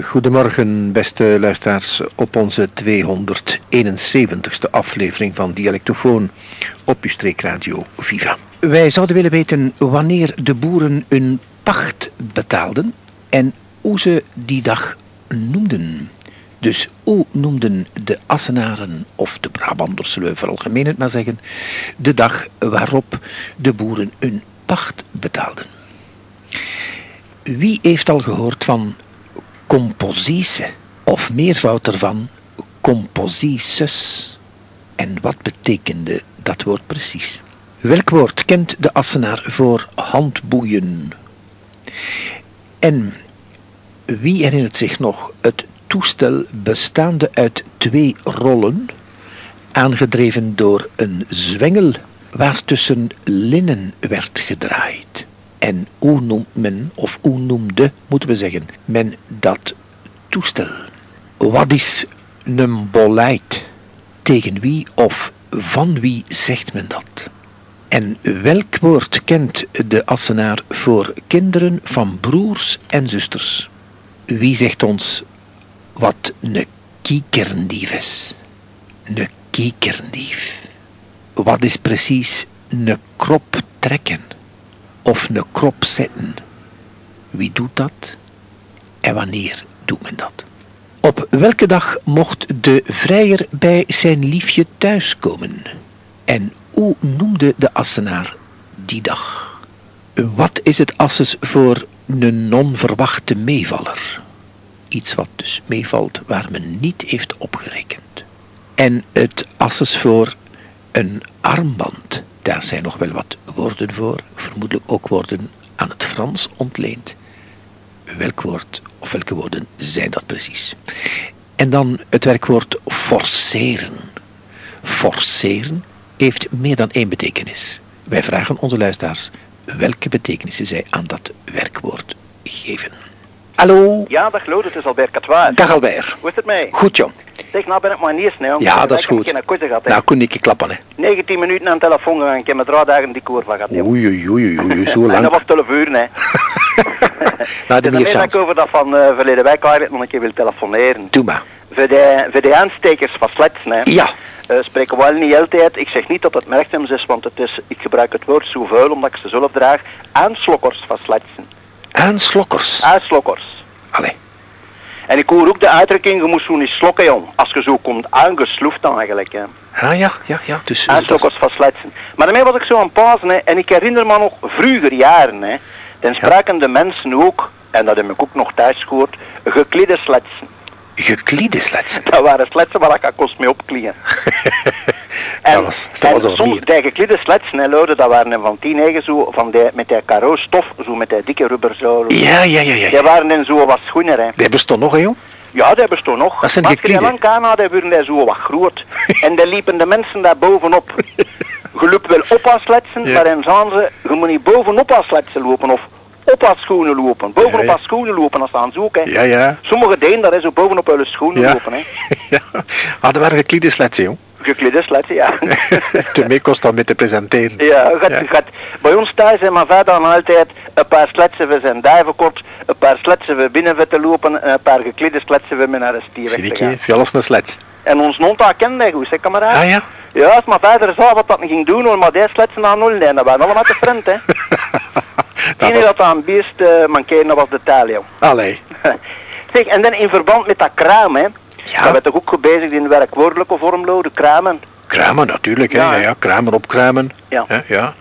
Goedemorgen, beste luisteraars, op onze 271ste aflevering van Dialectofoon op uw streekradio Viva. Wij zouden willen weten wanneer de boeren hun pacht betaalden en hoe ze die dag noemden. Dus hoe noemden de Assenaren, of de Brabanders zullen we het maar zeggen, de dag waarop de boeren hun pacht betaalden. Wie heeft al gehoord van composice, of meervoud ervan, composices? En wat betekende dat woord precies? Welk woord kent de Assenaar voor handboeien? En wie herinnert zich nog het toestel bestaande uit twee rollen, aangedreven door een zwengel waartussen linnen werd gedraaid? En hoe noemt men, of hoe noemde, moeten we zeggen, men dat toestel? Wat is een boleit? Tegen wie of van wie zegt men dat? En welk woord kent de Assenaar voor kinderen van broers en zusters? Wie zegt ons wat een kiekerdief is? Een kiekerdief. Wat is precies een krop trekken? Of een krop zetten? Wie doet dat? En wanneer doet men dat? Op welke dag mocht de vrijer bij zijn liefje thuiskomen? En hoe noemde de Assenaar die dag? Wat is het Asses voor een non-verwachte meevaller? Iets wat dus meevalt waar men niet heeft opgerekend. En het Asses voor een armband. Daar zijn nog wel wat woorden voor, vermoedelijk ook woorden aan het Frans ontleend. Welk woord of welke woorden zijn dat precies? En dan het werkwoord forceren. Forceren heeft meer dan één betekenis. Wij vragen onze luisteraars welke betekenissen zij aan dat werkwoord geven. Hallo? Ja, dag Lode, het is Albert Catois. Dag Albert. Hoe is het mee? Goed jong. Zeg, nou ben ik maar niet snel. Ja, dat is goed. Ik heb gehad. Nou, kon ik je klappen hè. 19 minuten aan de telefoon gegaan, ik heb met drie dagen die koor van gehad. Oei, oei, oei, oei, zo En dat lang. was 12 uur, hè. Nou, de Dus meer dan ik over dat van eh verleden week eigenlijk nog een keer wil telefoneren. Doe maar. Voor de, voor de aanstekers van sletsen, hè. Ja. Eh, spreken we wel niet altijd. Ik zeg niet dat het merktems is, want het is, ik gebruik het woord zo vuil omdat ik ze zelf draag. Aanslokkers van sletsen. Aanslokkers. Aanslokkers. Allee. En ik hoor ook de uitdrukking, je moet zo niet slokken, jong. Als je zo komt aangesloefd dan eigenlijk, hè. Ah ja, ja, ja. Dus, eh, Aanslokkers van sletsen. Maar daarmee was ik zo aan het hè. En ik herinner me nog vroeger jaren, hè. Dan spraken de mensen ook, en dat heb ik ook nog thuis gehoord, geklede sletsen. Gekliedeslets. Dat waren sletsen waar ik kost mee opklien. Dat was- dat was al soms die geklede sletsen, dat waren van tien eigen zo, van die, met die caro stof, zo met die dikke rubberzolen. Ja, ja, ja, ja. Die waren dan zo wat schoener, hè. Die bestond nog, hè, joh. Ja, die bestaan nog. Dat zijn maar als je die geklede. lang aan had, werden die zo wat groot. en dan liepen de mensen daar bovenop. Loopt wel op als sletsen, Ja. maar dan zijn ze, je moet niet bovenop als sletsen lopen of op als schoenen lopen. Bovenop Ja, ja. als schoenen lopen, dat staan ze ook, hè. Ja, ja. Sommige deden dat, hè, zo bovenop hun schoenen Ja. lopen, hè. ja. Dat waren gekliedeslets, joh. Geklede sletsen, ja. Te kost dan met te presenteren. Ja, gaat, Ja. gaat, bij ons thuis zijn mijn vader dan altijd een paar sletsen we zijn duivenkort, een paar sletsen we binnen te lopen en een paar geklede sletsen we met naar de stier weg te gaan. alles een slets. En ons nonta kende hij goed, hè, kameraad? Ah ja? Ja, als mijn vader wat dat ging doen, hoor, maar die sletsen aan nul, nee, dat waren allemaal te vriend, hè. dat Eén was... dat aan beest uh, mankeerde, dat was de taal, joh. Allee. zeg, en dan in verband met dat kraam, hè. Ja. Dat werd toch ook gebezigd in werkwoordelijke vorm, lo, de kramen. Kramen natuurlijk, hè. Ja, Ja, hè. ja. Kramen, opkramen. Ja. Hè, ja.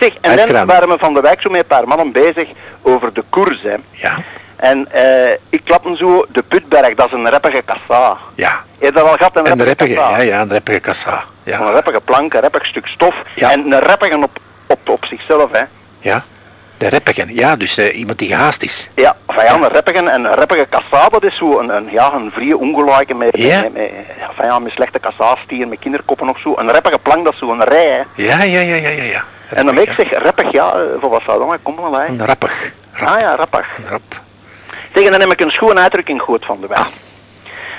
Zeg, en dan waren we van de wijk zo met een paar mannen bezig over de koers, hè. Ja. En eh, ik klapte zo de Putberg, dat is een reppige kassa. Ja. Je dat al gehad, een reppige kassa? ja, ja, een reppige kassa. Een Ja. reppige plank, een reppig stuk stof Ja. en een reppige op, op, op zichzelf, hè. Ja. De reppige, ja, dus eh, iemand die gehaast is. Ja, van ja, een reppige en een reppige kassa, dat is zo een, een, ja, een vrije ongelijke met, Ja. met, met, ja, van ja, met slechte kassastieren, met kinderkoppen of zo. Een reppige plank, dat is zo een rij, hè. Ja, ja, ja, ja, ja. ja. En dan ik zeg, reppig, ja, voor wat zou dat maar kom maar bij. Een rappig. Rap. Ah ja, reppig. Rap. Zeg, en dan heb ik een schoon uitdrukking gehoord van de weg.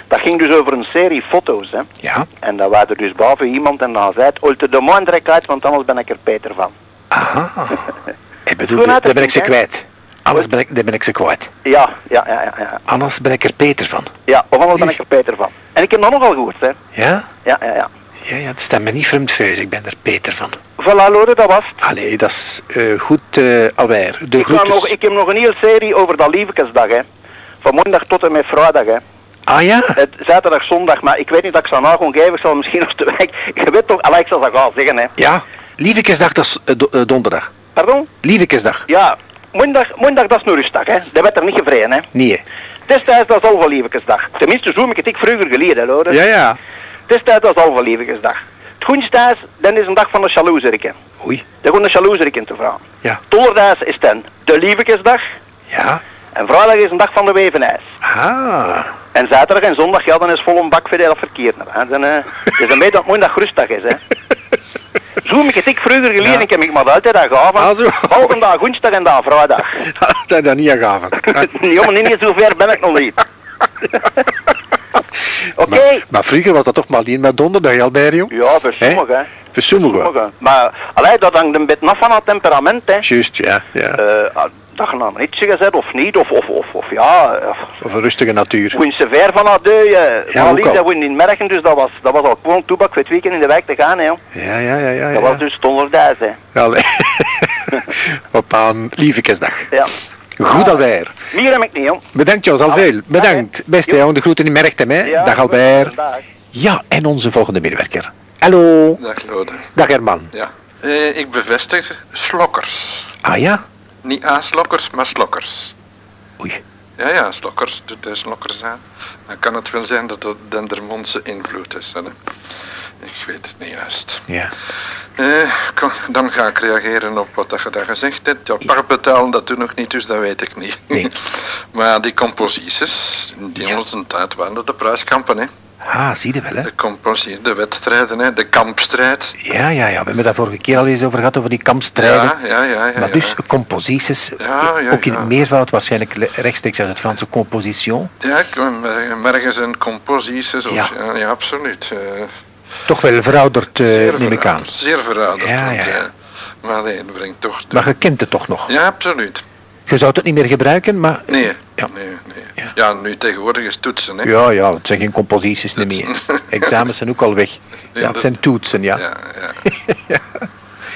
Dat ging dus over een serie foto's, hè. Ja. En dat waren er dus boven iemand en dan zei het, de man trek uit, want anders ben ik er Peter van. Aha. Ik bedoel, daar ben ik ze kwijt. Anders ben ik, dan ben ik ze kwijt. Ja, ja, ja, ja. Ja, Anders ben ik er Peter van. ja of anders ben ik er Peter van. En ik heb dat nogal gehoord, hè. Ja? Ja, ja, ja. Ja, ja, het staat me niet vreemdveus. Ik ben er Peter van. Voilà, Lode, dat was het. Allee, dat is eh, goed uh, alweer. De Ik, nog, ik heb nog een hele serie over dat liefkesdag, hè. Van maandag tot en met vrijdag, hè. Ah ja? Het, zaterdag, zondag, maar ik weet niet dat ik ze nou gewoon geven. Ik zal misschien nog te wijk. Je weet toch, Alex, zal dat gaan zeggen, hè. Ja. Lievekesdag, dat is eh, donderdag. Pardon? Lievekesdag. Ja, maandag, maandag dat is een rustdag, hè. Dat werd er niet gevreden, hè. Nee. Destijds dat is al van liefkesdag. Tenminste, zo heb ik het ik vroeger geleden, hoor. Ja, ja. Destijds dat is al van liefkesdag. Het goedstijds, dan is een dag van de jaloezeriken. Oei. Dan gaan de jaloezeriken te vragen. Ja. Donderdag is dan de liefkesdag. Ja. En vrijdag is een dag van de wevenijs. Ah. En zaterdag en zondag, ja, dan is vol een bak voor dat verkeer. Hè. Dan, eh, het is een beetje dat maandag rustdag is, hè. Zo heb ik het ik vroeger geleden, Ja. ik heb ik maar altijd aan gaven. Ah, zo. Volgende dag woensdag en dag vrijdag. dat dat niet aan gaven. nee, maar niet zo ver ben ik nog niet. Oké. Maar, maar vroeger was dat toch maar alleen maar donderdag, Albert, jong? Ja, voor Hè? sommigen, hè. Voor sommigen. Maar, allee, dat hangt een beetje af van het temperament, hè. Juist, ja. ja. Eh, dat je nou iets gezet of niet, of, of, of, of ja, of, Of een rustige natuur. Gewoon ze ver van haar deur. Ja, Ja, dat we niet merken, dus dat was, dat was al gewoon toebak voor het weekend in de wijk te gaan, hè. joh. Ja, ja, ja, ja. Dat was dus donderdag, hè. Allee. Op een lievekesdag. Ja. Goed alweer. Meer heb ik niet, joh. Bedankt Jos, al veel. Bedankt. Beste Jo. jong, de groeten in Merchtem, hè. Ja, Dag Albert. Ja, en onze volgende medewerker. Hallo. Dag Lode. Dag Herman. Ja. Eh, ik bevestig slokkers. Ah ja? Niet A-slokkers, maar slokkers. Oei. Ja, ja, slokkers. Doet de slokkers aan. Dan kan het wel zijn dat het Dendermondse invloed is. Hè? Ik weet het niet juist. Ja. Eh, kom, dan ga ik reageren op wat dat je daar gezegd hebt. Ja, par betalen dat doe nog niet, dus dat weet ik niet. Nee. maar die composities, die Ja. onze tijd waren de prijskampen, hè. Ah, zie je wel, hè. De composities, de wedstrijden, hè. De kampstrijd. Ja, ja, ja. We hebben daar vorige keer al eens over gehad, over die kampstrijden. Ja, ja, ja. ja maar dus composities, Ja, ja, ook in het meervoud waarschijnlijk rechtstreeks uit het Franse composition. Ja, eh, merken en composities. Ja. ja. Absoluut. eh, Toch wel verouderd, zeer neem ik aan. Zeer verouderd. Ja, ja, maar nee, dat brengt toch... de- Maar je kent het toch nog? Ja, absoluut. Je zou het niet meer gebruiken, maar... Nee, Ja. nee, nee. Ja. Ja. nu tegenwoordig is toetsen, hè. Ja, ja, het zijn geen composities niet meer. Examens zijn ook al weg. Ja, het zijn toetsen, ja. Ja, ja.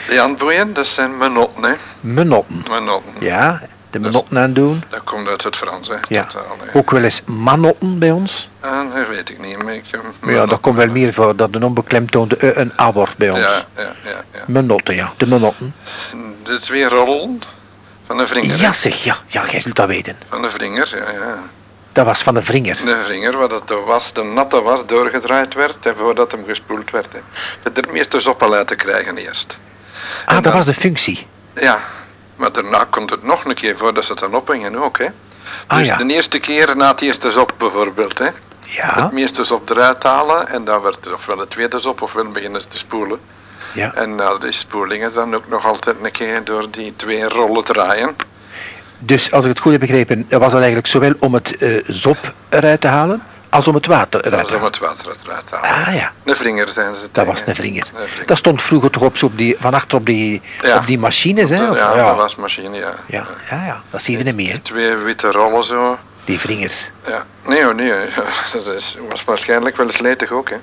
De handboeien, dat zijn menotten, hè. Menotten. Menotten. Ja, de menotten aandoen. Dat komt uit het Frans, hè. Ja. Totaal, hè. Ook wel eens manotten bij ons. Ah, dat weet ik niet. Maar ik, eh, ja, dat komt wel meer voor dat de onbeklemtoonde e een a wordt bij ons. Ja, ja, ja. ja. Menotten, ja. De menotten. De twee rollen van de vringer. hè. Ja zeg, ja. Ja, jij zult dat weten. Van de vringer, ja, ja. Dat was van de vringer. De vinger, waar dat de was, de natte was, doorgedraaid werd en voordat hem gespoeld werd. Hè. Dat er meeste soppen uit te krijgen eerst. Ah, dat was de functie. Ja, maar daarna komt het nog een keer voordat ze het dan ophingen ook, hè. Ah dus ja. de eerste keer na het eerste zop bijvoorbeeld, hè. Ja, Het meeste zop eruit halen en dan werd het ofwel het tweede zop ofwel beginnen ze te spoelen. ja. En na die spoeling is dan ook nog altijd een keer door die twee rollen draaien. Dus als ik het goed heb begrepen, was dat eigenlijk zowel om het eh, zop eruit te halen, als om het water eruit te is om halen. het water eruit te halen. Ah ja, De zijn ze dat was een vringer. Een vringer. Dat stond vroeger toch op, zo op die, van achter op die, Ja. op die machines, hè? Of- Ja, ja. dat was machine, ja. ja, ja, ja, dat zie je niet meer, Twee witte rollen zo. die vringers. Ja. Nee hoor, nee. Dat is, was waarschijnlijk wel slijtig ook, hè.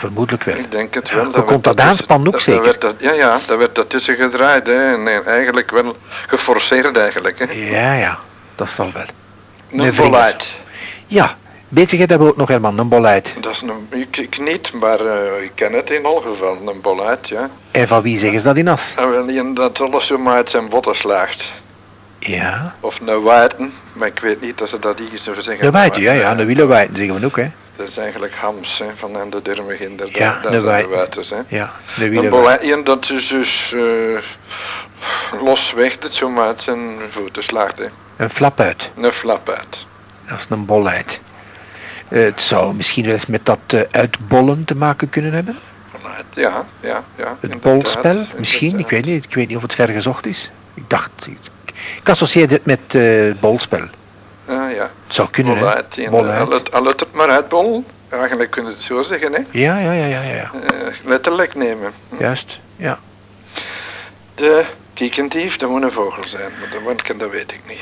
Vermoedelijk wel. Ik denk het wel. hoe Dat komt dat ook dat- zeker? Dat dat, ja, ja, dat werd daartussen gedraaid, hè. En eh, eigenlijk wel geforceerd eigenlijk, hè. Ja, ja, dat zal wel. Een voluit. Ja, weet je dat ook nog, Herman, een boluit. Dat is een, ik, ik niet, maar eh, ik ken het in al geval, een voluit, ja. En van wie zeggen ze dat in as? Wel die dat alles zo maar uit zijn botten slaagt. Ja, Of een wijten, maar ik weet niet dat ze dat hier zo zeggen. een wijten, ja, ja, een wielenwijten zeggen we ook, hè. Dat is eigenlijk hams, hè, van aan de dermiginder. Ja, dat, zijn de hè. Ja, beleid, dat is dus eh, los weg, dat zo maar uit zijn voeten slaagt, hè. Een flap uit. Een flap uit. Dat is een bolheid. Eh, het zou misschien wel eens met dat eh, uitbollen te maken kunnen hebben. Ja, ja, ja. Het bolspel, misschien. Ik weet niet. Ik weet niet of het ver gezocht is. Ik dacht... Ik, ik associeer het met eh bolspel. Ah, ja. Het zou kunnen, hè. Al het, al het het maar uitbollen. Eigenlijk kunnen het zo zeggen, hè. Ja, ja, ja, ja, ja, ja. Eh, letterlijk nemen. Juist. Ja. De Kiekendief, dat moet een vogel zijn, maar de wanken, dat weet ik niet.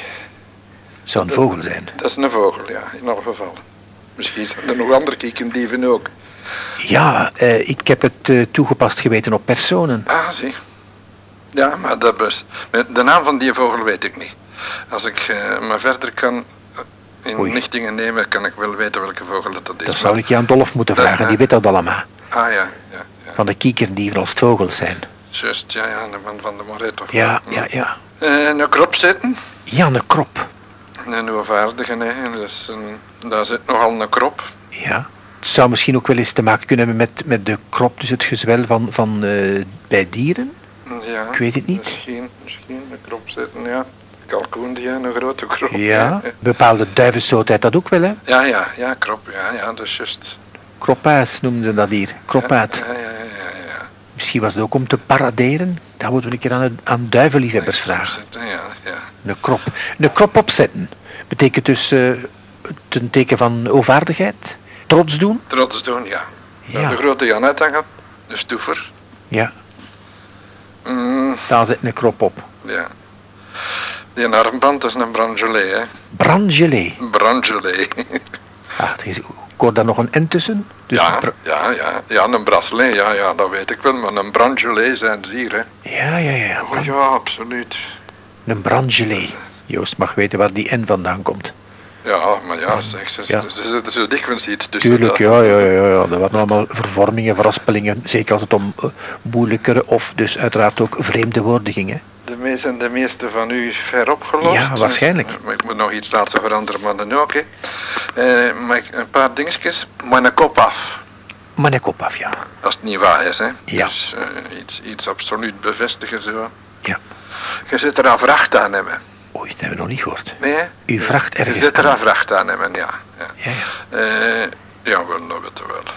Zou een vogel zijn. Dat is een vogel, ja, in alle gevallen. Misschien zijn er nog andere kiekendieven ook. Ja, eh, ik heb het eh, toegepast geweten op personen. Ah, zie. Ja, maar dat is... De naam van die vogel weet ik niet. Als ik eh, maar verder kan in Oei. nemen, kan ik wel weten welke vogel dat, dat is. Dat zou ik je aan Dolf moeten Dat, vragen, die weet dat allemaal. Ah, ja, ja, ja. Van de kiekerdieven als het vogels zijn. Juist, ja, ja, de man van de Moret of Ja, ja, ja. Eh, een krop zitten. Ja, een krop. Een hoogvaardige, nee. Dus een, daar zit nogal een krop. Ja. Het zou misschien ook wel eens te maken kunnen hebben met, met de krop, dus het gezwel van, van eh, bij dieren. Ja. Ik weet het niet. Misschien, misschien een krop zitten, ja. Kalkoen, die een grote krop. Ja. Bepaalde duivensoort heeft dat ook wel, hè? Ja, ja, ja, krop, ja, ja, dat is juist. Kroppaas noemen ze dat hier. Kroppaat. Ja, ja, ja, ja, ja. Misschien was het ook om te paraderen. Dat moeten we een keer aan, aan duivenliefhebbers vragen. Ja, ja. Een krop. Een krop opzetten. Betekent dus eh, het een teken van ovaardigheid. Trots doen. Trots doen, ja. Ja. De grote Janet hangen, de stoever. Ja, Mm, daar zit een krop op. ja. Die armband is een brangelé, hè. Brangelé. Brangelé. Ah, er is, ik hoor daar nog een N tussen. Dus ja, ja, ja, ja, een bracelet, ja, ja, dat weet ik wel, maar een brangelé zijn ze hier, hè. ja, ja, ja. Oh ja, absoluut. Een brangelé. Joost mag weten waar die N vandaan komt. Ja, maar ja, zeg, ze, Ja. ze, ze zo dikwijls iets tussen. Tuurlijk, ja, ja, ja, ja. Er waren allemaal vervormingen, verraspelingen. Zeker als het om eh, moeilijkere of dus uiteraard ook vreemde woorden ging. Hè. En de meeste van u ver opgelost. Ja, waarschijnlijk. Eh, Maar ik moet nog iets laten veranderen, maar dan ook, hè. Eh, maar een paar dingetjes. Maar een kop af. Maar een kop af, ja. Als het niet waar is, hè. Ja. Dus eh, iets, iets absoluut bevestigen, zo. Ja. Je zit er aan vracht aan hebben. Oei, dat hebben we nog niet gehoord. Nee? U vraagt Je ergens zit er aan. aan vracht aan hebben, ja. ja. Ja, ja. Ja, wel, dat weten we wel.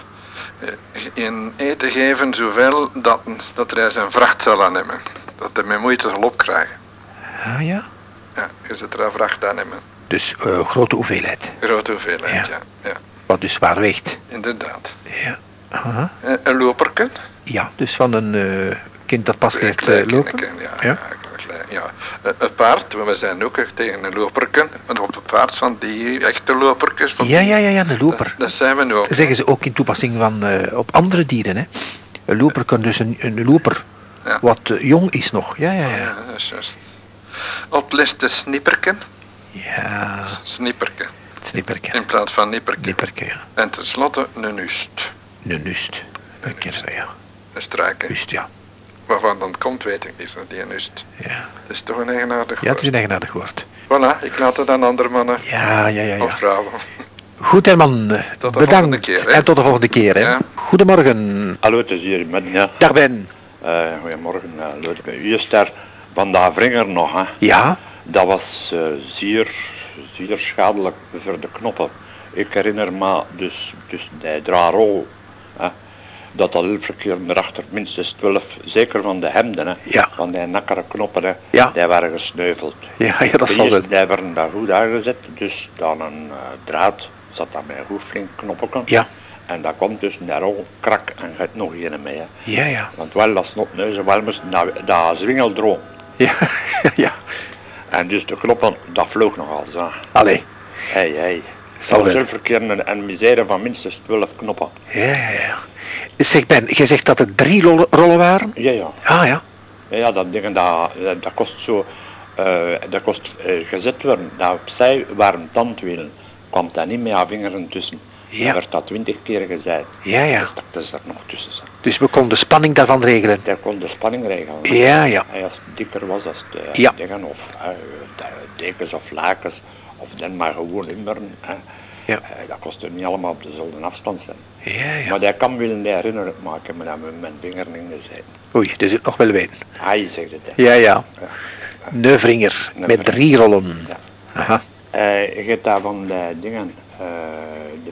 In eten geven zoveel dat, dat hij zijn vracht zal aan hebben. Dat met moeite zal opkrijgen. Ah, ja. Ja, je zit er aan vracht aan hebben. Dus eh, grote hoeveelheid. Grote hoeveelheid, Ja. ja. ja. Wat dus zwaar weegt. Inderdaad. Ja. Aha. Eh, een loperken. Ja, dus van een eh, kind dat pas leert eh, lopen. kindje, Ja, Ja. ja. Een paard, we zijn ook echt tegen een loperken. En op het paard van die echte loperkens. Ja, ja, ja, ja, een loper. Dat, dat zijn we nu ook. zeggen ze ook in toepassing van, op andere dieren. Hè. Een loper kan dus een, een loper Ja. wat eh, jong is nog. Ja, ja, Ja, ja. dat is juist. Op list de snipperken. Ja, Snipperken. het snipperke. In plaats van nipperken. Nipperke, ja. En tenslotte een ust. Een nust. Dat kennen we, ja. Een struiken. Nust, ja. Waarvan dat komt, weet ik niet. Die. Ja, Dat is toch een eigenaardig ja het is woord. een eigenaardig woord. Voilà, ik laat het aan andere mannen Ja, ja, ja, of ja. vrouwen. Goed, Herman. Tot de Bedankt. volgende keer, hè. en tot de volgende keer. Hè. Ja. Goedemorgen. Hallo, het is hier met ja. Dag Ben. Eh, goedemorgen, uh, Leuk bij u is daar van de Vringer nog. Hè. Ja, Dat was eh, zeer, zeer schadelijk voor de knoppen. Ik herinner me dus, dus die draarol, hè, dat keer erachter minstens 12, zeker van de hemden, hè, Ja. van die nakkere knoppen, hè, Ja. die waren gesneuveld. ja, ja dat zal eerste, die werden daar goed aangezet, dus dan een eh, draad zat daar met een goed flink knoppen. Ja, En dat komt dus naar rol, krak en gaat nog een mee. Hè. ja, ja. Want wel dat snotneuzen, wel moest dat, dat zwingeldroom. Ja, ja. En dus de knoppen, dat vloog nogal zo. Allee. Hé, hé. Zal een misère van minstens 12 knoppen. Ja, ja, ja. Zeg Ben, jij zegt dat er drie rollen, waren? Ja, ja. Ah ja. Ja, ja dat ding, dat, dat, dat kost zo, eh, dat kost eh, gezet worden. Dat opzij waren tandwielen. Kwam daar niet meer aan vingeren tussen. Ja. Dan werd dat 20 keer gezegd. Ja, ja. Dus dat is er nog tussen. Dus we konden de spanning daarvan regelen. Daar kon de spanning regelen. Ja, ja. En als het dikker was, als het eh, Ja. dingen of eh, de dekens of lakens, of dan maar gewoon immeren. hè. Ja. Eh, dat kostte niet allemaal op dezelfde afstand zijn. Ja, ja. Maar dat kan willen herinneren, maar heb me dat met mijn vinger in gezet. Oei, dat zit nog wel weten. Hij zegt het. hè. Ja, ja. Neuvringer, met drie rollen. Ja. Aha. Eh, je hebt daar van de dingen,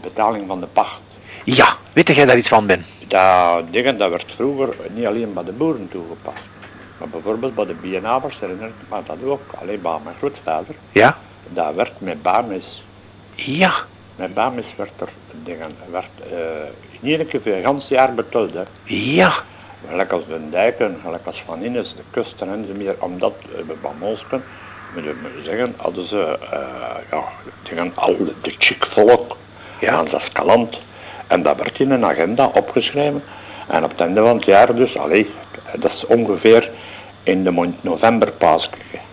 de betaling van de pacht. Ja, weet jij daar iets van, Ben? Dat dingen, dat werd vroeger niet alleen bij de boeren toegepast. Maar bijvoorbeeld bij de biennavers herinnert maar dat ook. Alleen bij mijn grootvader. Ja? Dat werd met bamis Ja. Met Bamis werd er dingen, werd, eh niet een keer voor gans jaar betaald. Hè. Ja. gelijk als de dijken, gelijk als Van Innes, de kusten en zo meer, omdat uh, bij Monsken, moet je zeggen, hadden ze, eh, ja, dingen, al de chic volk, Ja. aan Escalant, en dat werd in een agenda opgeschreven. En op het einde van het jaar dus, allee, dat is ongeveer in de maand november pas.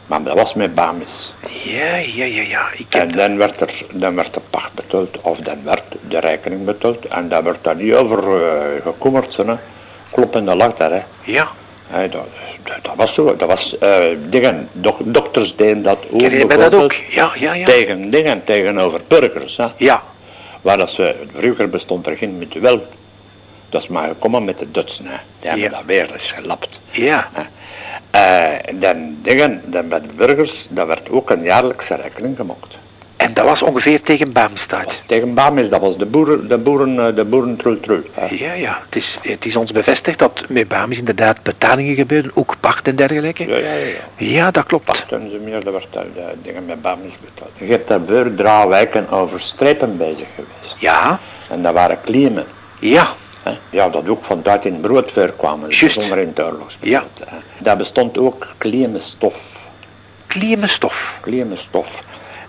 Maar dat was met Bamis. Ja, ja, ja, ja. Ik heb En dan werd, er, dan werd de pacht betaald, of dan werd de rekening betaald. En daar werd daar niet over eh, gekommerd, hè. kloppende daar. Hè. Ja. Hè, dat, dat, dat was zo, dat was, eh, dingen, dok- dokters deden dat ook. Ken je dat ook? Ja, ja, ja. Tegen dingen, tegenover burgers. Hè. Ja. Waar dat ze, vroeger bestond er geen mutuel. Dat is maar gekomen met de Dutsen. Hè. Die hebben Ja. dat weer eens gelapt. Ja. Eh, dan dingen, dan bij de burgers, dat werd ook een jaarlijkse rekening gemaakt. En dat was ongeveer tegen Baamstijd. Tegen Bamis, dat was de boeren, de boeren, eh, de boeren trul trul. Ja, ja. Het is, het is ons bevestigd dat met Bamis inderdaad betalingen gebeuren, ook pacht en dergelijke. Ja, ja, ja. ja. Dat klopt. Pachten ze meer, dat werd daar de dingen met Bamis betaald. Je hebt daar beurdraawijken over strepen bezig geweest. Ja. En dat waren kliemen. Ja. Ja, dat ook van tijd in broodvuur kwamen. Juist. Zonder in het oorlogs. Ja. hè. Daar bestond ook kliemenstof. Klimenstof. Kliemenstof.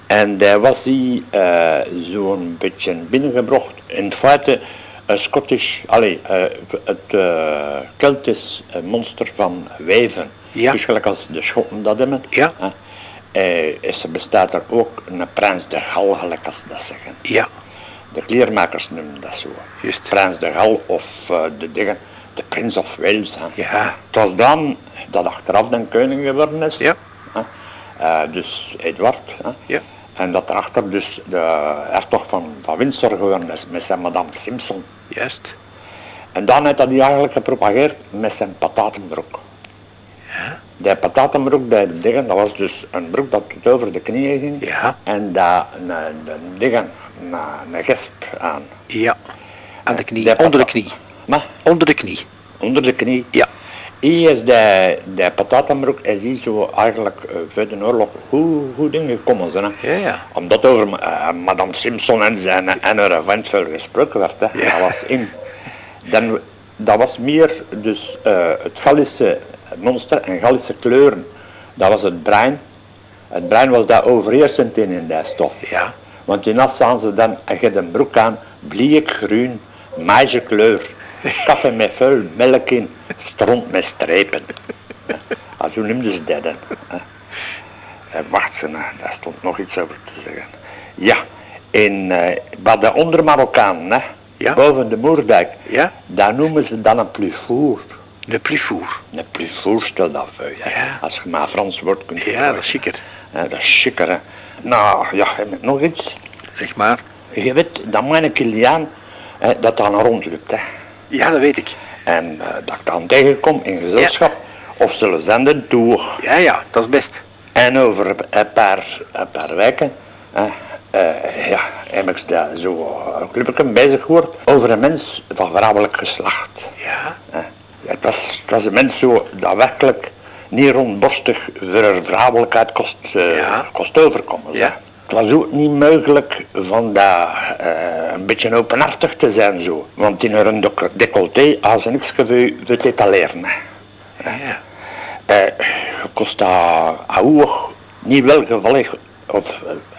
En daar was hij eh, zo'n beetje binnengebracht. In feite een Scottish, allee, eh, het uh, Keltisch eh, monster van wijven. Ja. Dus gelijk als de Schotten dat hebben. Ja. Eh, is er bestaat er ook een prins de Gal, gelijk als ze dat zeggen. Ja. De kleermakers noemen dat zo. Juist. Prins de Gal of eh, de dingen, de Prince of Wales. Hè. Ja. Het was dan dat achteraf de koning geworden is. Ja. Hè. Eh, dus Edward. Hè. Ja. En dat erachter dus de hertog van, van Windsor geworden is met zijn madame Simpson. Juist. En dan heeft hij eigenlijk gepropageerd met zijn patatenbroek. Ja. Die patatenbroek, die dingen, dat was dus een broek dat tot over de knieën ging. Ja. En daar een, een dingen, een, een gesp aan. Ja. Aan de knie. Die Onder de knie. Maar Onder de knie. onder de knie. Ja. Hier is de, de patatenbroek, is hier zo eigenlijk uh, voor de oorlog goed, goed ingekomen. Zijn, hè. Ja, ja. Omdat over eh, madame Simpson en zijn en haar vent veel gesproken werd. Hè. Ja. Dat was in. Dan, dat was meer dus eh, het Gallische monster en Gallische kleuren. Dat was het brein. Het brein was daar overheersend in in die stof. Ja. Want in as zagen ze dan, en je hebt een broek aan, bleekgroen, meisje kleur, kaffe met vuil, melk in, stront met strepen. Ah, zo noemden ze dat dan. En wacht ze, nou, daar stond nog iets over te zeggen. Ja, in, eh bij de onder Marokkaan, hè, Ja. boven de Moerdijk, Ja. daar noemen ze dan een plufour. De plifour. Een plufour stel dat voor je. Ja. Als je maar Frans woord kunt Ja, dat is chiquer. Hè, dat is chiquer, hè. Nou, ja, nog iets? Zeg maar. Je weet, dat mijn Kiliaan, hè, dat dan rondlukt. Hè. Ja, dat weet ik. En eh, dat ik dan tegenkom in gezelschap, of zullen zenden toe. Ja, ja. Dat is best. En over een- paar, een paar weken, hè, eh, ja, heb ik daar zo eh, een clubje bezig gehoord over een mens van vrouwelijk geslacht. Ja. Het, was, het was een mens zo dat werkelijk niet rondborstig vrouwelijkheid kost, eh, Ja. kost overkomen. Ja. Het was ook niet mogelijk van dat eh, een beetje openhartig te zijn zo. Want in dec- decolleté had ze niks te etaleren. Ja. Je kost dat hoog, niet welgevallig, of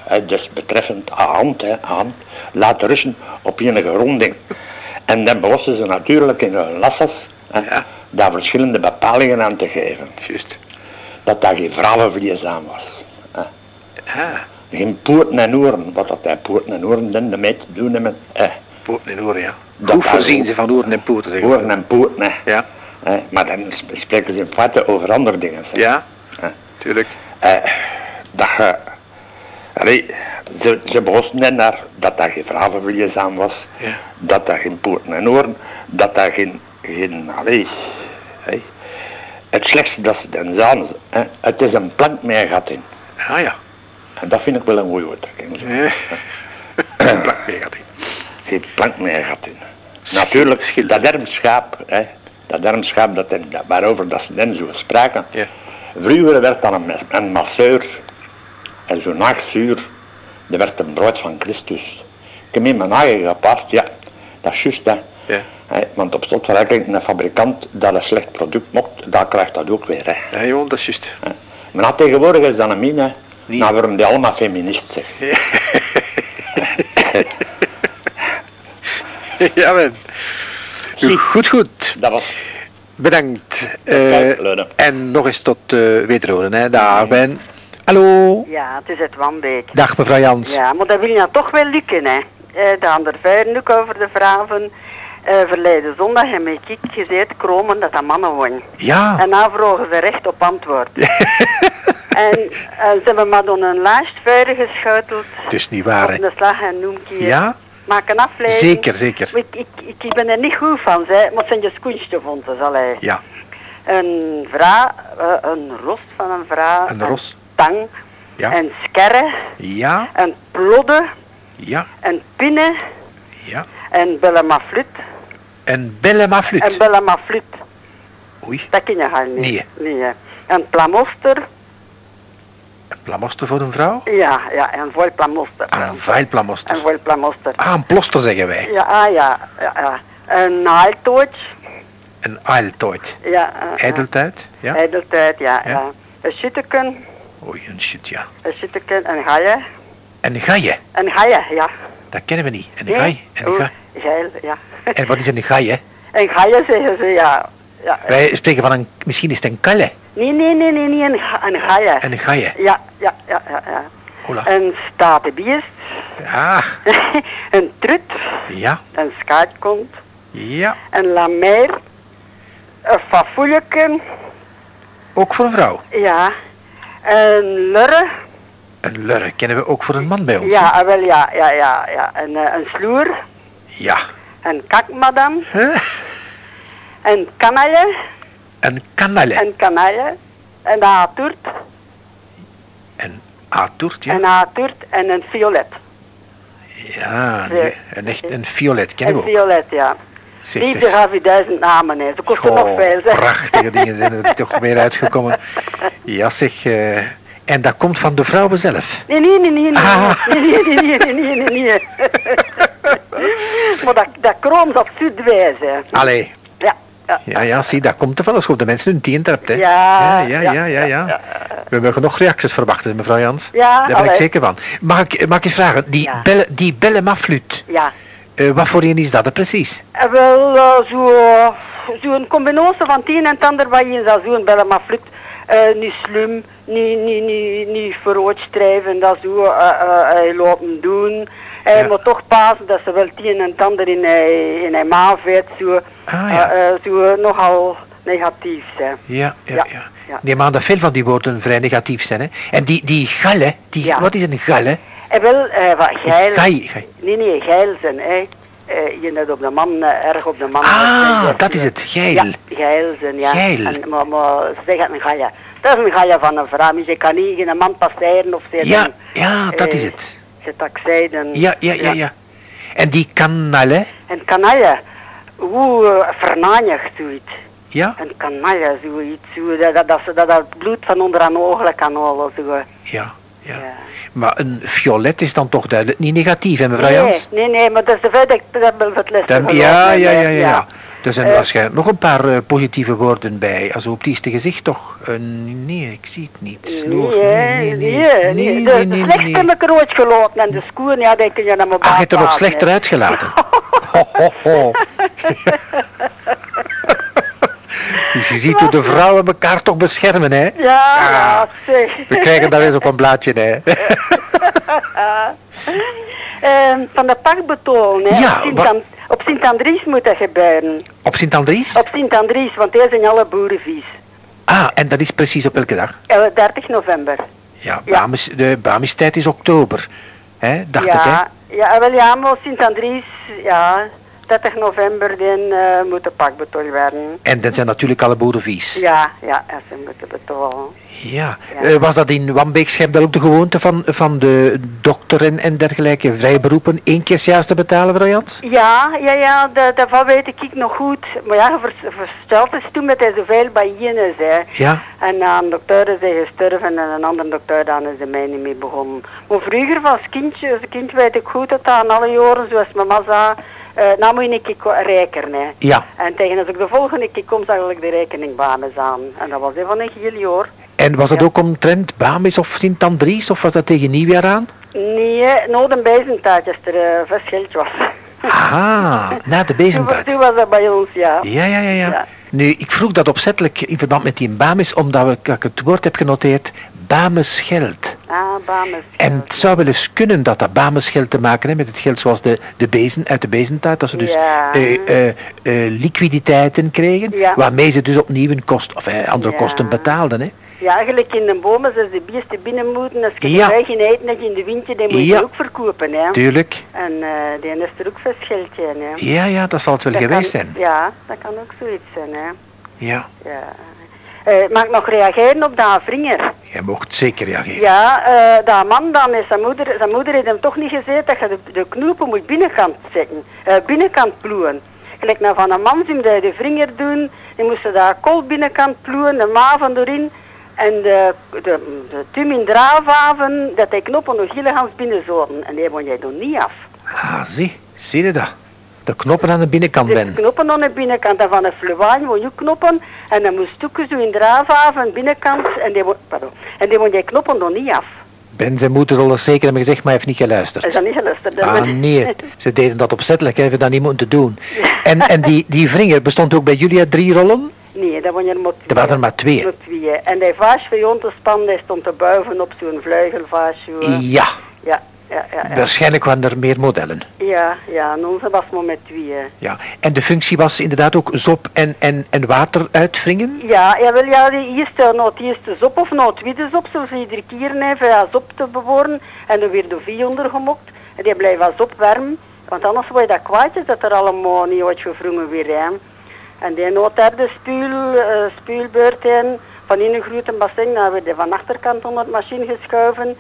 eh, dus betreffend aan hand, hè, aan laten rusten op enige ronding. En dan begonnen ze natuurlijk in hun lassas Ja. Daar verschillende bepalingen aan te geven. Juist. Dat daar geen vrouwenvlees aan was. Ah. Geen poorten en oren, wat dat hij poorten en oren dan ermee te doen hebben. Eh, Poorten en oren, ja. Dat Hoe voorzien ze van oren en poorten, zeg maar. oren en poorten, hè. Ja. Eh, maar dan sp- spreken ze in feite over andere dingen. Ja. Eh. Tuurlijk. Eh, dat je... Allee, ze, ze begonnen net naar dat daar geen vravenvlees aan was, Ja. dat daar geen poorten en oren, dat daar geen... geen allee, hey. Het slechtste dat ze dan zagen, hè, het is een plank met een gat in. Ah ja. En dat vind ik wel een goeie woord. Ja. Plak mee gaat in. Geen plank met een gat in. Natuurlijk, dat dermschaap, hè, dat dermschaap dat, dat, waarover dat ze dan zo spraken, Ja. Vroeger werd dan een, mes- een masseur en zo'n nachtzuur, dat werd een brood van Christus. Ik heb in mijn eigen gepast, ja, dat is juist hè. Ja. Want op slot van rekening, een fabrikant dat een slecht product mocht, dan krijgt dat ook weer. Hè. Ja, joh, dat is juist. Maar nou, tegenwoordig is dat een mine. Niet. Nou worden die allemaal feminist zeg. ja, man. Zie. Goed, goed. Dat was Bedankt. Eh, en nog eens tot uh, wederhoren, hè. Daar ben. Hallo. Ja, het is het Wanbeek. Dag mevrouw Jans. Ja, maar dat wil je nou toch wel lukken, hè. Eh, de andere vuiren ook over de vragen. Eh, verleden zondag heb ik gezegd, kromen dat dat mannen wonen. Ja. En nou vroegen ze recht op antwoord. en eh, ze hebben maar dan een lijst vuiren geschuiteld. Het is niet waar, Op hè. de slag en noemkie. Ja? Maak een afleiding. Zeker, zeker. Ik, ik, ik, ben er niet goed van, hè, maar het zijn je schoentjes vonden ze allee. Ja. Een vrouw, eh, een rost van een vrouw. Een ros. tang. Ja. Een skerre. Ja. Een plodde. Ja. Een pinne. Ja. Een bellemaflut. En bellen maar fluit. Een bellemaflut. Oei. Dat ken je haar niet. Nee. nee hè. een plamoster. Een plamoster voor een vrouw? Ja, ja, een vol plamoster. Ah, een vuil plamoster. Een vol plamoster. Ah, een ploster zeggen wij. Ja, ah, ja, ja, ja. Een haaltoot. Een eiltoit. Ja. Uh, Ijdeltijd? Ja. Ijdeltijd, ja, Ja. Een schitteken. Oei, een shit, ja. Een schitteken. Een gaie. Een gaie. Een gaie, ja. Dat kennen we niet. Een Nee? gaai. Een gaai. Geil, ja. En wat is een gaai, Een gaie zeggen ze, ja. ja. Wij spreken van een, misschien is het een kalle. Nee, nee, nee, nee, nee, een, een. Een gaie. Ja, ja, ja, ja, ja. Hola. Een statenbiest. Ja. een trut. Ja. Een schaatkont. Ja. Een lameer. Een fafoeleken. Ook voor een vrouw. Ja. Een lurre. Een lurre kennen we ook voor een man bij ons. Ja, ah, wel ja, ja, ja, ja. Een, eh, een sloer. Ja. Een kakmadam. Huh? Een kanaille. Een kanalle. Een kanaille. Een atoert. Een atoert, ja. Een atoert en een violet. Ja, Ja. een echt een violet kennen Een we ook. violet, ja. Zeg, het is- gaf duizend namen, hè. Ze kosten nog veel, zeg. prachtige dingen zijn er toch weer uitgekomen. Ja, zeg. eh, en dat komt van de vrouwen zelf. Nee, nee, nee, nee, nee. Ah. Nee, nee, nee, nee, nee, nee, nee, nee. Maar dat, dat kroon dat zoetwijs, hè. Allee. Ja, ja. Ja, ja, zie, dat komt er wel je op de mensen hun tien trapt, hè. Ja, ja, ja, ja, ja. We hebben genoeg reacties verwacht, mevrouw Jans. Ja, Daar ben ik zeker van. Mag ik, mag ik eens vragen, die, bellen, die bellemafluut, Ja. eh, wat voor een is dat er precies? En wel eh, zo, zo'n combinatie van het een en het ander wat je in zou zo'n flukt. eh, niet slim, niet, niet, niet, niet vooruitstrijven, dat zo eh, eh, eh, lopen doen. Hij Ja. moet toch passen dat ze wel het een en ander in hij, in hij zo, Ah, ja. eh, eh, zo nogal negatief zijn. Ja, ja, Ja, ja. ja. Neem aan dat veel van die woorden vrij negatief zijn, hè. En die, die galle, die, wat is een galle? En wel, eh, wat geil. Gai, gai. Nee, nee, geil zijn, hè. Eh, je net op de man, eh, erg op de man. Ah, eh, dat is het, geil. Ja, geil zijn, ja. Geil. En, maar, maar zeg het een gaia. Dat is een gaia van een vrouw, maar je kan niet in een man passeren of ze Ja, ja, dat eh, is het. Je taxei dan. Ja, ja, ja, ja. En die kanalle, En kanaille, hoe uh, vernanigd zoiets. ja, Een kanaille, zoiets. Zo, dat, dat, dat, dat, dat bloed van onder aan ogen kan halen. Zo. ja, ja. Ja. Maar een violet is dan toch duidelijk niet negatief, hè, mevrouw Nee, Jans? nee, nee, maar dat is de feit dat wil het les Dan- geloven, ja, ja, ja, ja, ja. Er zijn Eh, waarschijnlijk nog een paar eh, positieve woorden bij. Als op het eerste gezicht toch. eh, nee, ik zie het niet. Nee, hè, nee, nee, De, de slechtste heb ik er ooit gelopen en de schoen, ja, die kun je naar mijn je baas hebt er nog slechter uitgelaten. Ho, ho, ho. dus je ziet hoe de vrouwen elkaar toch beschermen, hè? Ja, Ah. ja, zeg. We krijgen dat eens op een blaadje, hè? Ehm, van de pakbetoon, hè. Ja, op Sint wa- An- op Sint-Andries moet dat gebeuren. Op Sint-Andries? Op Sint-Andries, want daar zijn alle boeren vies. Ah, en dat is precies op welke dag? Eh, 30 november. Ja, Ja. De Bamistijd is oktober. Hè, dacht ik, hè? ja, ja, wel ja, maar Sint-Andries, ja, 30 november, dan moet de pak betoond werden. En dan zijn natuurlijk alle boeren vies. Ja, ja, en ze moeten betalen. Ja. Ja. Eh, was dat in Wambeek, dat ook de gewoonte van, van de dokter en, dergelijke vrije beroepen één keer jaars te betalen, Jans? Ja, ja, ja, dat, daarvan weet ik nog goed. Maar ja, vers- versteld is toen met hij zoveel bij is, hè. Ja. En aan een dokter is hij gestorven en een andere dokter dan is er mij niet mee begonnen. Maar vroeger als kindje, als kind weet ik goed dat dat aan alle jaren, zoals mama zei, eh, nou moet ik ik rekenen. Ja. En tegen als ik de volgende keer kom, zag ik de rekening Bames aan. En dat was even van een gilly hoor. En was dat Ja. ook omtrent Bamis of Sint-Andries of was dat tegen nieuwjaar aan? Nee, nou de bijzentijd als er uh, verschilt was. Ah, na de bezentijd. toen was dat bij ons, ja. Ja, ja, ja, ja. Ja. Nu, ik vroeg dat opzettelijk in verband met die Bamis, omdat ik het woord heb genoteerd, Bamesgeld. Ah. En het zou wel eens kunnen dat dat Bamesgeld te maken heeft met het geld zoals de, de bezen uit de bezentijd, dat ze dus Ja. eh, liquiditeiten kregen, Ja. waarmee ze dus opnieuw een kost, of andere Ja. kosten betaalden. Hè. Ja, eigenlijk in de bomen, als de biesten binnen moeten, als je Ja. geen eten hebt in de winter, dan moet je Ja. ook verkopen, hè. Tuurlijk. En eh die is er ook verschilt in, hè. Ja, ja, dat zal het wel Dat geweest kan- zijn. Ja, dat kan ook zoiets zijn, hè. Ja, Ja. Eh, mag ik nog reageren op dat vringer? jij mocht zeker reageren. Ja, eh dat man dan is zijn moeder, zijn moeder heeft hem toch niet gezegd dat je de, de knoepen moet binnenkant zetten, eh, binnenkant ploegen. Gelijk nou van een man zien dat je de vringer doen, die moesten daar kool binnenkant ploegen, de maven erin en de, de, de tum in draafhaven, dat die knoppen nog gilligans binnen zouden. En die moet jij nog niet af. Ah, zie, zie je dat? De knoppen aan de binnenkant Dus ben. knoppen aan de binnenkant en van een fluwaan moet je knoppen en dan moest stukken zo in draafhaven binnenkant en die, moet- pardon, en die moet jij knoppen nog niet af. Ben zijn moeder zal dat zeker hebben gezegd, maar hij heeft niet geluisterd. Is dat niet geluisterd? Ah nee, ze deden dat opzettelijk, hebben dat niet moeten doen. En, en die, die vringer bestond ook bij jullie uit drie rollen? Nee, dat waren er maar twee. Er waren er maar twee. Maar twee. En die vaas van te spannen, die stond te buiven op zo'n vluigelvaas. zo, hè. Ja, Ja, ja, ja. Ja, waarschijnlijk waren er meer modellen. ja, ja. En onze was maar met twee. hè. Ja. En de functie was inderdaad ook zop en, en, en water uitwringen? Ja, ja, wel, ja, die eerste, nou, het eerste zop of nou, het tweede zop, zoals iedere keer even ja, zop te beworen. En dan weer de vee ondergemokt. En die blijft als opwarmen. Want anders word je dat kwijt, is dat er allemaal niet wordt gevrongen weer. Hè. En die nood daar de spuul, eh, spuulbeurt in. Van in een grote bassin, dan werd die van de achterkant onder de machine geschuiven.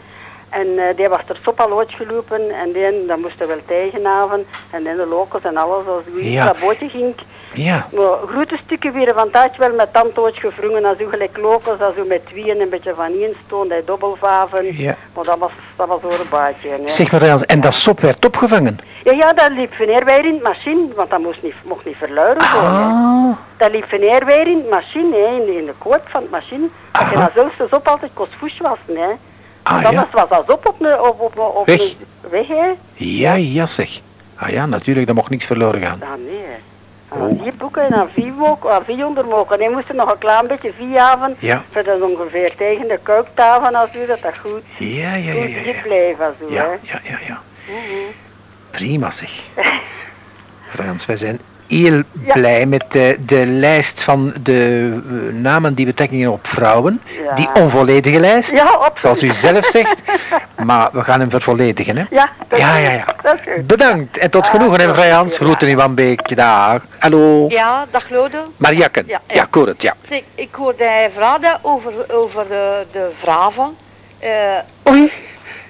En eh, die was er sop al uitgelopen en die, dan moesten we wel tegenhaven. En dan de lokels en alles, als wie Ja. dat bootje ging. Ja. Maar grote stukken weer van thuis wel met tandtoot gevrongen, als u gelijk lokels, als u met tweeën een beetje van één stoon, die dubbelvaven. Ja. Maar dat was, dat was een baatje. hè. Zeg maar, en dat sop werd opgevangen? Ja, ja, dat liep wanneer weer in de machine, want dat moest niet, mocht niet verluiden worden. Ah, Dat liep wanneer weer in de machine, hè, in, de, in de koop van de machine. Dat je dat zelfs de sop altijd kost wassen, hè. Ah Want ja. was dat op op op, op, op, Weg. hè. Ja, ja zeg. Ah ja, natuurlijk, daar mocht niks verloren gaan. Ah, nee, hè. Aan vier boeken en aan vier, moken, aan vier ondermoken. En die moesten nog een klein beetje vier haven. Ja. Dat is ongeveer tegen de kuiktafel als u dat dat goed, Ja, ja, ja, goed ja. blijft als u, Ja, hè. ja, ja, ja. Mhm. Prima zeg. Frans, wij zijn heel Ja. blij met de, de lijst van de eh, namen die betrekkingen op vrouwen. Ja. Die onvolledige lijst, Ja, absoluut. zoals u zelf zegt. Maar we gaan hem vervolledigen, hè? Ja, dat Ja, is ja, ja. Dat is goed. Bedankt en tot Ah, genoegen, hè, tot mevrouw Jans. ziens, ja. Groeten in Wambeek. Dag. Hallo. Ja, dag Lodo. Mariakken. Ja, Ja, ik hoor het, ja. Zeg, ik hoorde hij vragen over, over de, de vraven. Eh, Oei.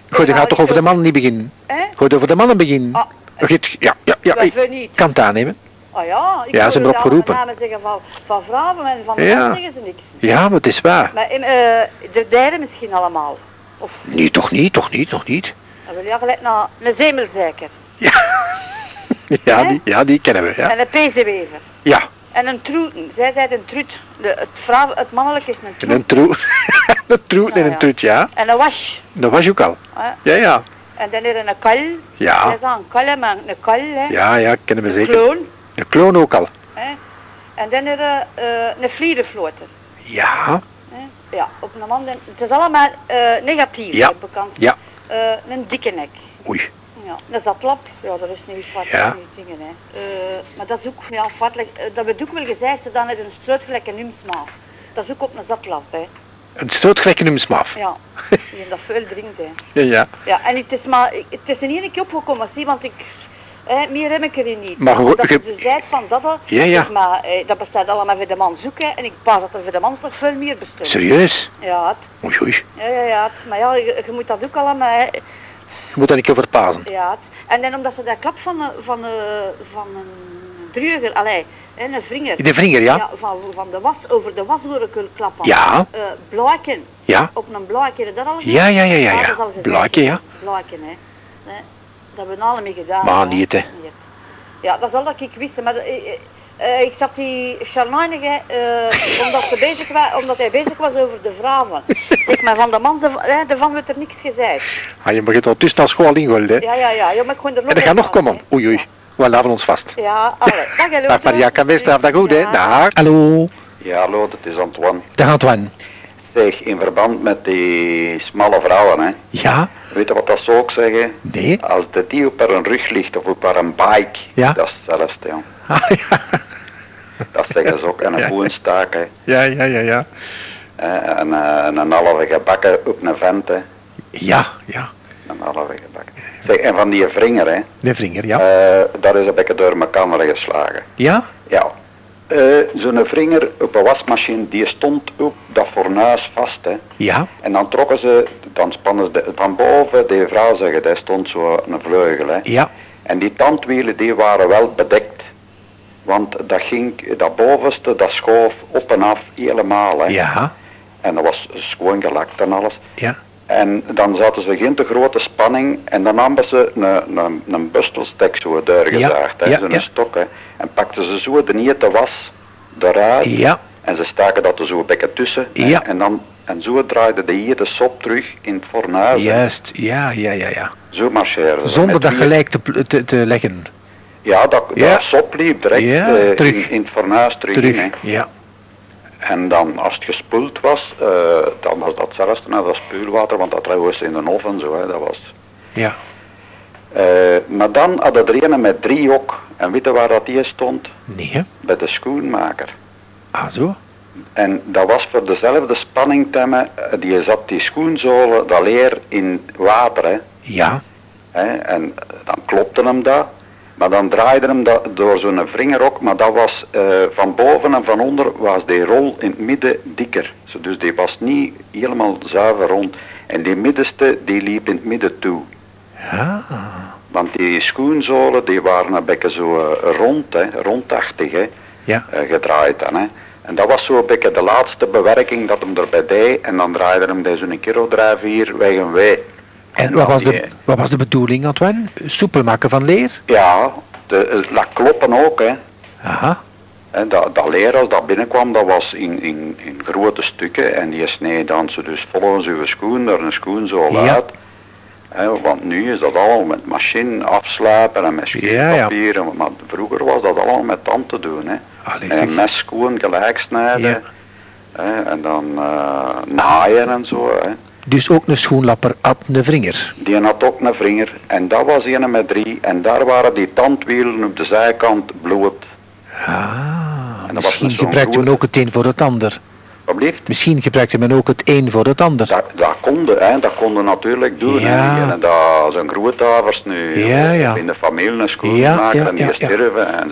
Goed, dan gaat toch ik over de mannen niet beginnen. hè? Goed, over de mannen beginnen. Ah, Goed, Ja, ja, ja. Ik kan het aannemen. Ah ja, ik Ja, ze hebben opgeroepen. namen zeggen van, van vraven en van Ja. mannen zeggen ze niks. Ja, maar het is waar. Maar eh, de derde misschien allemaal. Of, Nee, toch niet, toch niet, toch niet. dan wil je gelijk naar een zemelzeiker. Ja, Hè? die, ja die kennen we, ja. En een pezewever. Ja, En een troeten. Zij zei een truut. De, het, vrouw, het mannelijke is een en troet. een troet. een troet en een ja. trut, ja. En een was. Dat was ook al. Ja, ja. En dan is er een kal. Ja, Zij zei een kal, maar een kal. Hè? ja, ja, kennen we Een zeker. kloon. Een kloon ook al. Hè? En dan er eh, een vlierenfloter. Ja, Hè? Ja, op een man. Het is allemaal eh, negatief, Ja. bekend. ja. Eh, een dikke nek. Oei. Ja, een zatlap. Ja, dat is niet wat Ja. dingen, hè. Maar dat is ook, ja, vattelijk, dat wordt ook wel gezegd, dan is een struitgelijke numsmaaf. Dat is ook op een zatlap, hè. Een stootgelijke noemt smaf. Ja, die dat veel drinkt, hè. Ja, ja. Ja, en het is maar, ik- het is niet een keer opgekomen, zie, want ik, meer heb ik erin niet. Maar goed, dat je- je dus zei van dat, dat, Ja, ja. dus maar eh, dat bestaat allemaal voor de man zoeken, en ik pas dat er voor de man nog veel meer bestaat. Serieus? Ja, het, Oei, oei. ja, ja, ja, het, maar ja, je, je moet dat ook allemaal, hè. Je moet daar niet over pazen. Ja, het- en dan omdat ze dat klap van, een- van, een- van een dreuger, allee, een vinger. De vinger, ja? van, van de was, over de was horen kunnen klappen. Ja. Eh, blaken, Ja? op een blaken, dat al? Ja, ja, ja, ja, dat ja. al Blaken, ja. Blaken, hè. Nee, dat hebben we allemaal gedaan. Maar niet, hè. Ja, dat zal dat ik wisten, maar eh, eh, eh, ik zat die charleinige, eh omdat, ze bezig wa- omdat hij bezig was over de vrouwen. Ik maar van de man, de, daarvan werd er niks gezegd. Ah, je begint al tussen als school ingooien, hè. Ja, ja, ja, ja maar ik er nog En dat gaat nog komen. Oei, oei. We laten ons vast. Ja, alle. Dag, hallo. Dag Maria, kan best dat goed, hè. Dag. Hallo. Ja, hallo, het is Antoine. Dag Antoine. Zeg, in verband met die smalle vrouwen, hè. Ja? Weet je wat dat zou ook zeggen? Nee? Als de die op haar rug ligt of op haar bike, Ja. dat is hetzelfde, ja. Ah, ja. Dat zeggen ze ook. En een hè. Ja, ja, ja, ja. Eh, En, eh, en een halve gebakken op een vent, hè. Ja, ja. Een halve gebakken. Zeg, en van die vringer, hè. De vinger, ja. eh, daar is een beetje door elkaar geslagen. Ja? Ja. Eh, Zo'n vringer op een wasmachine, die stond op dat fornuis vast, hè. Ja? En dan trokken ze, dan spannen ze de- van boven, die vrouw zeggen, daar stond zo een vleugel, hè. Ja. En die tandwielen, die waren wel bedekt. Want dat ging, dat bovenste, dat schoof op en af helemaal, hè. Ja. En dat was schoon gelakt en alles. Ja. En dan zaten ze geen te grote spanning en dan namen ze een, een, een bustelstek zo doorgezaagd, hè, ja, zo'n ja. stok, hè. En pakten ze zo de niete was eruit Ja. en ze staken dat er zo een beetje tussen. Ja. En, dan, en zo draaide de hier de sop terug in het fornuis. Juist. Ja, ja, ja, ja. Zo marcheerden ze. Zonder dat gelijk te, te, te leggen. Ja, dat, Ja. dat sop liep direct Ja, eh, terug. In, in het fornuis terug, Terug. in. Ja. En dan, als het gespoeld was, eh, dan was dat hetzelfde als dat want dat trouwens in de oven zo, hè, dat was... Ja. Eh, maar dan hadden er een met drie ook. En weet je waar dat die stond? Nee, hè? Bij de schoenmaker. Ah, zo? En dat was voor dezelfde spanning temmen, eh, die zat die schoenzolen, dat leer in water, hè. Ja. hè. En dan klopte hem dat. Maar dan draaide hem dat door zo'n vinger ook, maar dat was eh, van boven en van onder was die rol in het midden dikker. Dus die was niet helemaal zuiver rond. En die middenste, die liep in het midden toe. Ja. Want die schoenzolen, die waren een beetje zo eh, rond, hè, rondachtig, hè, Ja. eh, gedraaid dan, hè. En dat was zo een beetje de laatste bewerking dat hem erbij deed. En dan draaide hem deze een keer of drie, vier weg en wij. En wat was, de, wat was de bedoeling, Antoine? Soepel maken van leer? Ja, de, dat kloppen ook, hè. Aha. En dat, dat leer als dat binnenkwam, dat was in, in, in grote stukken en die snee dan zo dus volgens uw schoen er een schoenzool Ja. uit. Hè, want nu is dat allemaal met machine afsluipen en met Ja, ja. en- Maar vroeger was dat allemaal met tand te doen. Hè. Allee, En mes schoen gelijk snijden. Ja. En dan eh, naaien en zo. Hè. Dus ook een schoenlapper had een vinger. Die had ook een vinger. En dat was een met drie. En daar waren die tandwielen op de zijkant bloed. Ah, En dat misschien gebruikte men ook het een voor het ander. Misschien gebruikte men ook het een voor het ander. Dat, dat konden, hè, dat konden natuurlijk doen. Ja. Hè. En dat zijn nu Ja, ja. in de familie een schoen Ja, maken en die sterven. En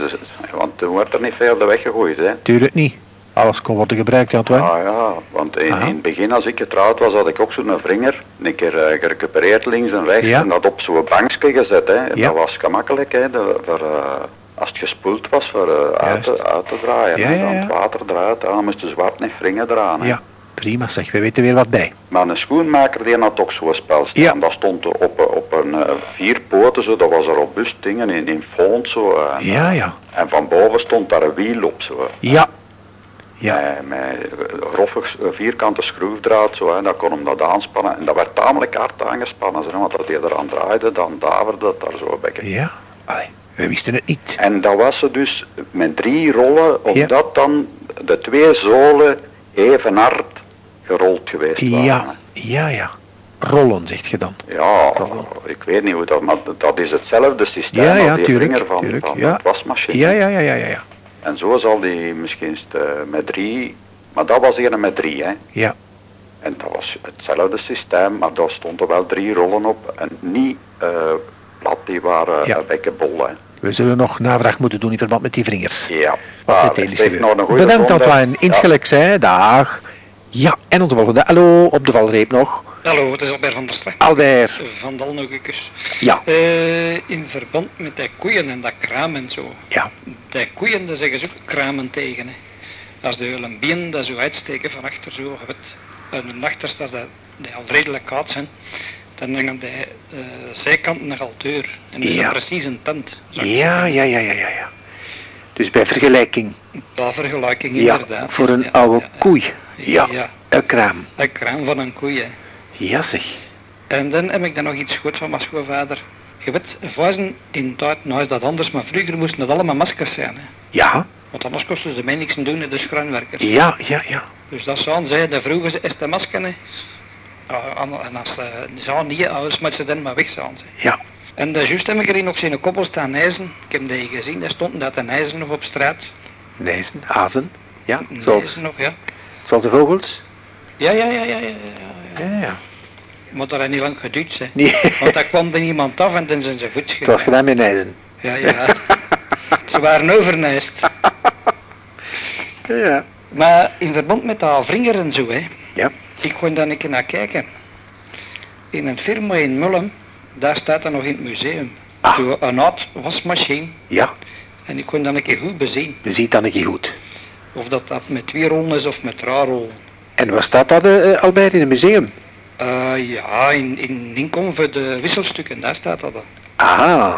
want toen werd er niet veel de weggegooid. Hè. Tuurlijk niet. Alles kon worden gebruikt, Antoine. Ah ja, want in, Ah. in het begin als ik getrouwd was, had ik ook zo'n vinger, een keer eh, gerecupereerd links en rechts Ja. en dat op zo'n bankje gezet. Hè. Ja. Dat was gemakkelijk, hè, de, voor, eh, als het gespoeld was, voor eh, uit, te, Juist. uit te draaien. Ja, Dan het water eruit, dan moest de zwart niet wringen eraan. Hè. Ja, prima zeg. We weten weer wat bij. Maar een schoenmaker die had ook zo'n spel staan. Ja. Dat stond op, op een vier poten, zo. dat was een robuust ding in, in fond zo. En, Ja, ja. en van boven stond daar een wiel op zo. Ja. Ja. Met, grove s- vierkante schroefdraad zo, en dan kon hem dat aanspannen. En dat werd tamelijk hard aangespannen, zo, want als hij eraan draaide, dan daverde het daar zo een beetje. Ja. Allee, we wisten het niet. En dat was ze dus met drie rollen, omdat dan de twee zolen even hard gerold geweest waren. Ja. Ja, ja. Rollen, zegt je dan. Ja, ik weet niet hoe dat, maar dat is hetzelfde systeem Ja, ja, als die tuurlijk, vinger van, tuurlijk, van ja. het wasmachine. Ja, ja, ja, ja, ja. Ja. En zo zal die misschien eh, met drie, maar dat was een met drie, hè. Ja. En dat was hetzelfde systeem, maar daar stonden wel drie rollen op en niet eh, plat, die waren Ja. een bol, hè. We zullen nog navraag moeten doen in verband met die vingers. Ja, gebeurd. nog een goede Bedankt. Antoine. Insgelijks, hè. Dag. Ja, en onze volgende. Hallo, op de valreep nog. Hallo, het is Albert van der Slag. Albert. Van Dal nog een kus. Ja. Eh, in verband met die koeien en dat kraam en zo. Ja. Die koeien, daar zeggen ze ook kramen tegen. Hè. Als de hele bien dat zo uitsteken van achter zo, het, en de achterste, als dat, die al redelijk koud zijn, Dan hangen de uh, zijkanten nog al deur. En dat is Ja. precies een tent. Ja, ja, ja, ja, ja, ja. Dus bij vergelijking, Bij vergelijking ja, inderdaad. voor een oude koei. Ja. Een kraam. Een kraam van een koe, hè. Ja, zeg. En dan heb ik dan nog iets gehoord van mijn schoonvader. Je weet, vuizen in tijd, nou is dat anders, maar vroeger moesten dat allemaal maskers zijn. Hè. Ja, Want anders kosten ze mij niks te doen, de schrijnwerkers. ja, ja, ja. Dus dat zouden zij, de vroeger ze is de masker. Hè. Ah, en- als ze zouden niet ouders, maar ze dan maar weg zouden ze. Ja. En de juist heb ik er hier nog zijn koppel staan ijzen. Ik heb die gezien, daar stond dat een ijzer nog op straat. Nijzen, hazen. Ja, zoals, nog, ja. zoals de vogels. Ja, ja, ja, ja, ja. ja. Ja, ja. Maar dat heeft niet lang geduurd, hè. Nee, Want daar kwam er iemand af en dan zijn ze goed het was gedaan met nijzen. Ja, ja. ze waren overnijst. Ja. Maar in verband met dat vinger en zo, hè. Ja. Ik kon daar een keer naar kijken. In een firma in Mullum, daar staat er nog in het museum. Ah. Zo Een oud wasmachine. Ja, En ik kon dat een keer goed bezien. je ziet dan een keer goed. Of dat dat met twee rollen is of met raarrol. En waar staat dat, eh eh, Albert, in een museum? Eh ja, in, in Inkom voor de wisselstukken, daar staat dat. dan. Ah,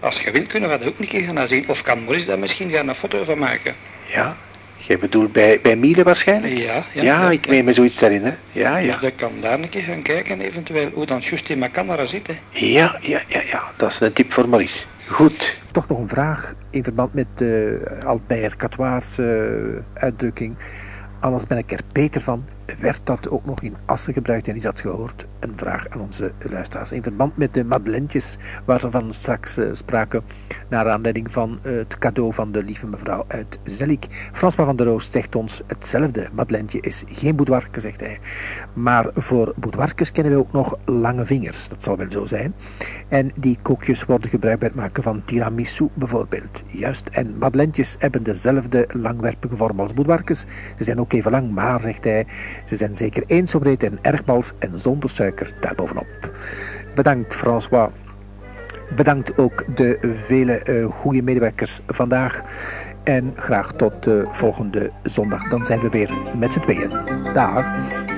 Als je wilt kunnen we dat ook een keer gaan zien. Of kan Maurice daar misschien gaan een foto van maken? ja. Je bedoelt bij, bij Miele waarschijnlijk? Ja, ja. Ja, ik meen me zoiets daarin, hè. Ja, Dus ja. dat kan daar een keer gaan kijken, eventueel hoe dan juist in mijn camera zit. Hè. Ja, ja, ja, ja. Dat is een tip voor Maurice. Goed. Toch nog een vraag in verband met uh, Albert Catois' uh, uitdrukking. Alles ben ik er beter van. Werd dat ook nog in Assen gebruikt en is dat gehoord? Een vraag aan onze luisteraars. In verband met de madelentjes waarvan straks uh, spraken naar aanleiding van uh, het cadeau van de lieve mevrouw uit Zellik. François van der Roos zegt ons hetzelfde. Madelentje is geen boudoirke, zegt hij. Maar voor boudoirkes kennen we ook nog lange vingers. Dat zal wel zo zijn. En die koekjes worden gebruikt bij het maken van tiramisu bijvoorbeeld. Juist. En madelentjes hebben dezelfde langwerpige vorm als boudoirkes. Ze zijn ook even lang, maar, zegt hij, ze zijn zeker eens zo breed en erg mals en zonder suiker daarbovenop. Bedankt François. Bedankt ook de vele uh, goede medewerkers vandaag. En graag tot uh, volgende zondag. Dan zijn we weer met z'n tweeën. Dag.